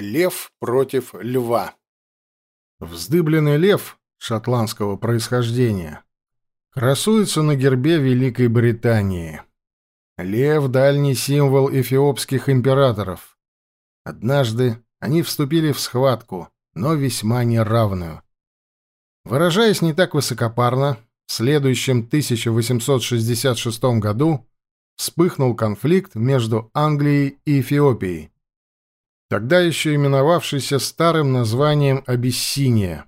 Лев против льва. Вздыбленный лев шотландского происхождения красуется на гербе Великой Британии. Лев — дальний символ эфиопских императоров. Однажды они вступили в схватку, но весьма неравную. Выражаясь не так высокопарно, в следующем 1866 году вспыхнул конфликт между Англией и Эфиопией тогда еще именовавшийся старым названием Абиссиния.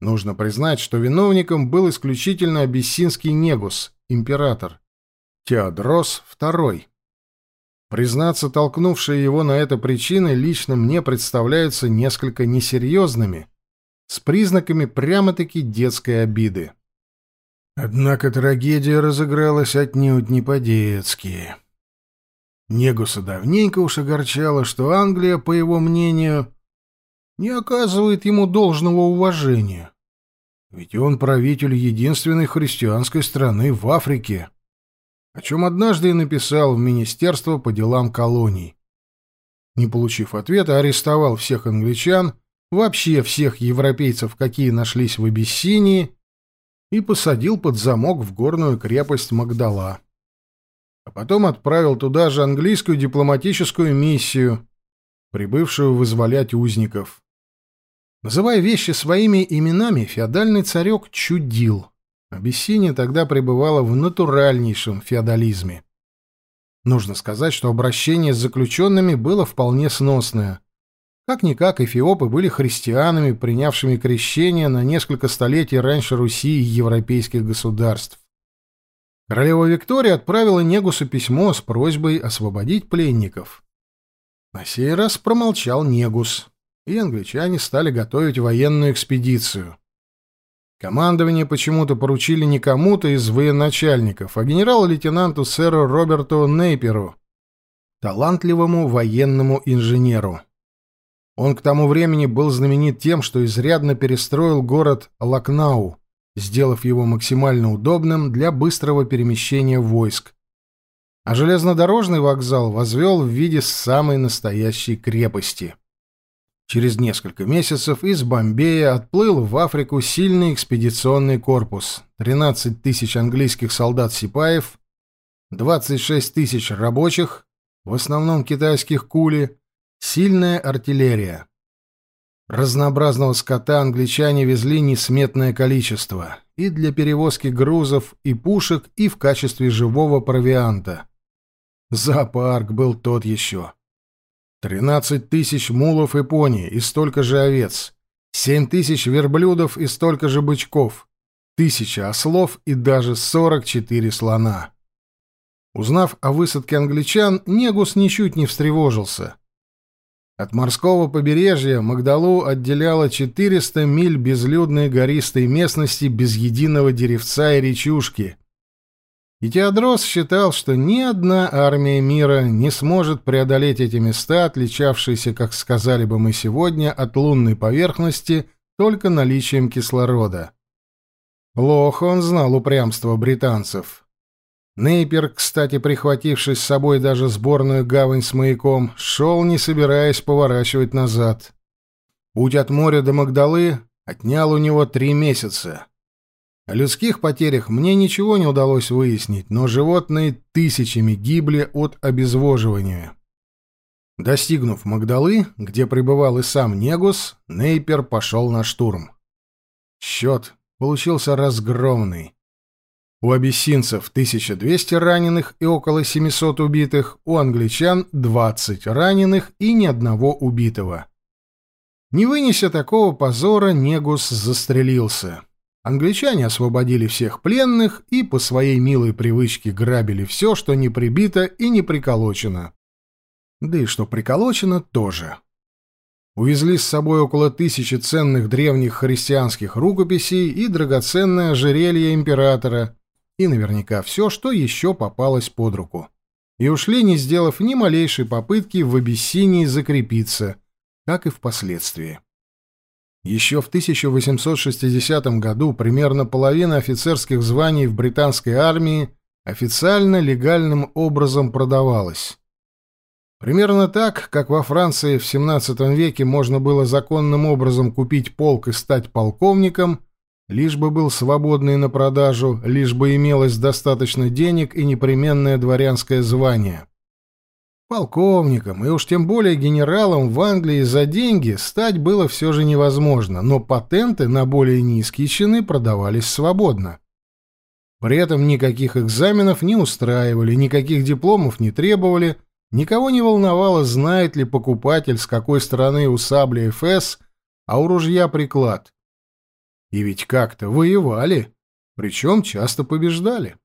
Нужно признать, что виновником был исключительно абиссинский негус, император, Теодрос II. Признаться, толкнувшие его на это причины лично мне представляются несколько несерьезными, с признаками прямо-таки детской обиды. Однако трагедия разыгралась отнюдь не по-детски. Негуса давненько уж огорчало, что Англия, по его мнению, не оказывает ему должного уважения. Ведь он правитель единственной христианской страны в Африке, о чем однажды и написал в Министерство по делам колоний. Не получив ответа, арестовал всех англичан, вообще всех европейцев, какие нашлись в Абиссинии, и посадил под замок в горную крепость Магдала а потом отправил туда же английскую дипломатическую миссию, прибывшую вызволять узников. Называя вещи своими именами, феодальный царек чудил. Абиссиния тогда пребывала в натуральнейшем феодализме. Нужно сказать, что обращение с заключенными было вполне сносное. Как-никак эфиопы были христианами, принявшими крещение на несколько столетий раньше Руси и европейских государств. Королева Виктория отправила Негусу письмо с просьбой освободить пленников. На сей раз промолчал Негус, и англичане стали готовить военную экспедицию. Командование почему-то поручили не кому-то из военачальников, а генерал-лейтенанту сэру Роберту Нейперу, талантливому военному инженеру. Он к тому времени был знаменит тем, что изрядно перестроил город Лакнау, сделав его максимально удобным для быстрого перемещения войск. А железнодорожный вокзал возвел в виде самой настоящей крепости. Через несколько месяцев из Бомбея отплыл в Африку сильный экспедиционный корпус, 13 тысяч английских солдат-сипаев, 26 тысяч рабочих, в основном китайских кули, сильная артиллерия. Разнообразного скота англичане везли несметное количество и для перевозки грузов и пушек, и в качестве живого провианта. Зоопарк был тот еще. Тринадцать тысяч мулов и пони и столько же овец, семь тысяч верблюдов и столько же бычков, тысяча ослов и даже сорок четыре слона. Узнав о высадке англичан, Негус ничуть не встревожился — от морского побережья Магдалу отделяло 400 миль безлюдной гористой местности без единого деревца и речушки. И Теодрос считал, что ни одна армия мира не сможет преодолеть эти места, отличавшиеся, как сказали бы мы сегодня, от лунной поверхности только наличием кислорода. Плохо он знал упрямство британцев. Нейпер, кстати, прихвативший с собой даже сборную гавань с маяком, шел, не собираясь поворачивать назад. Путь от моря до Магдалы отнял у него три месяца. О людских потерях мне ничего не удалось выяснить, но животные тысячами гибли от обезвоживания. Достигнув Магдалы, где пребывал и сам Негус, Нейпер пошел на штурм. Счет получился разгромный. У абиссинцев 1200 раненых и около 700 убитых, у англичан 20 раненых и ни одного убитого. Не вынеся такого позора, Негус застрелился. Англичане освободили всех пленных и по своей милой привычке грабили все, что не прибито и не приколочено. Да и что приколочено тоже. Увезли с собой около тысячи ценных древних христианских рукописей и драгоценное ожерелье императора, и наверняка все, что еще попалось под руку. И ушли, не сделав ни малейшей попытки в Абиссинии закрепиться, как и впоследствии. Еще в 1860 году примерно половина офицерских званий в британской армии официально легальным образом продавалась. Примерно так, как во Франции в XVII веке можно было законным образом купить полк и стать полковником, лишь бы был свободный на продажу, лишь бы имелось достаточно денег и непременное дворянское звание. Полковником, и уж тем более генералом в Англии за деньги стать было все же невозможно, но патенты на более низкие чины продавались свободно. При этом никаких экзаменов не устраивали, никаких дипломов не требовали, никого не волновало, знает ли покупатель, с какой стороны у сабли ФС, а у ружья приклад. И ведь как-то воевали, причем часто побеждали.